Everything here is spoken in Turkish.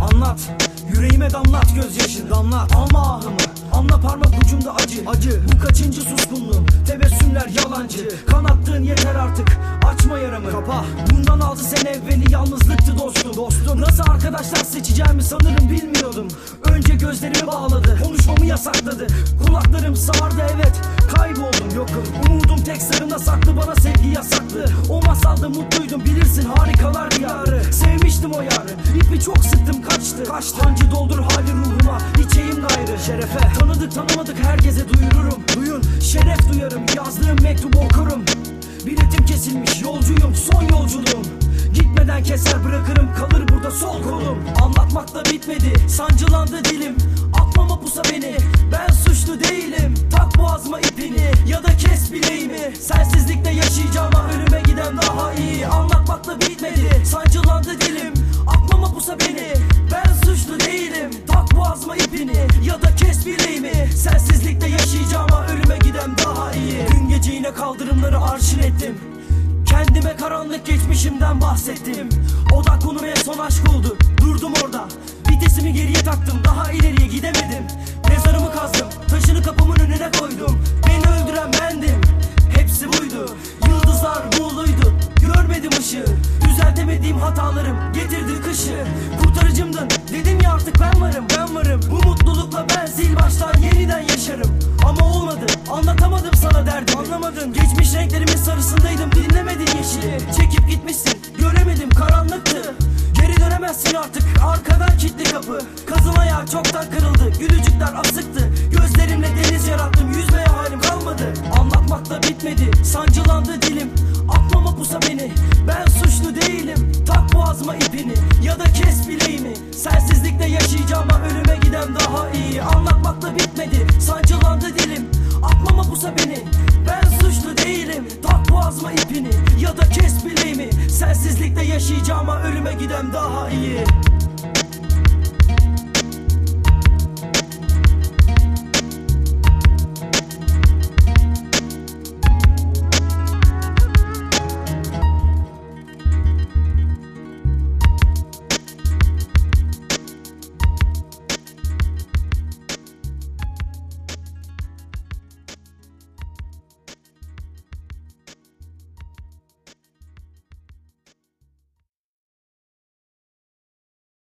Anlat Yüreğime damlat gözyaşın damlat. Alma ahımı anla parmak ucumda acı. Acı bu kaçıncı suskunluğum? Tebessümler yalancı. Kanattığın yeter artık açma yaramı. Kapa. Bundan altı sene evveli yalnızlıktı dostum. Dostum. Nasıl arkadaşlar seçeceğimi sanırım bilmiyordum. Önce gözlerimi bağladı konuşmamı yasakladı. Kulaklarım sağırdı evet kayboldum. Yokum. Umudum tek sırrımda saklı bana sevgi yasaklı O masalda mutluydum bilirsin harikalar diyarı. Sevmiştim o yarı. İpi çok sıktım kaçtı. Kaçtı. Hancı doldur hali ruhuma. İçeyim gayrı Şerefe. Tanıdık tanımadık herkese duyururum. Duyun şeref duyarım. Yazdığım mektubu okurum. Biletim kesilmiş yolcuyum. Son yolculuğum. Gitmeden keser bırakırım. Kalır burada sol kolum. Anlatmakla bitmedi. Sancılandı dilim. Atmama pusa beni geçmişimden bahsettim. Odak konum en son aşk oldu. Durdum orada. Vitesimi geriye taktım. Daha ileriye gidemedim. Mezarımı kazdım. Taşını kapımın önüne koydum. Beni öldüren bendim. Hepsi buydu. Yıldızlar buğuluydu. Görmedim ışığı. Düzeltemediğim hatalarım. Getirdi Arkadan kilitli kapı. Kazın ayağı çoktan kırıldı. Gülücükler asıktı. Gözlerimle deniz yarattım. Yüzmeye halim kalmadı. Anlatmak da bitmedi. Sancılandı dilim. Aklama pusa beni. Ben suçlu değilim. Tak boğazma ipini. Ya da kes bileğimi. Sensizlikte yaşayacağım ölüme gidem daha iyi. Anlatmak da bitmedi. Sancılandı dilim. Aklama pusa beni. Ben suçlu değilim. Tak boğazma ipini. Ya da kes bileğimi. Sensizlikte yaşayacağım ölüme gidem daha iyi.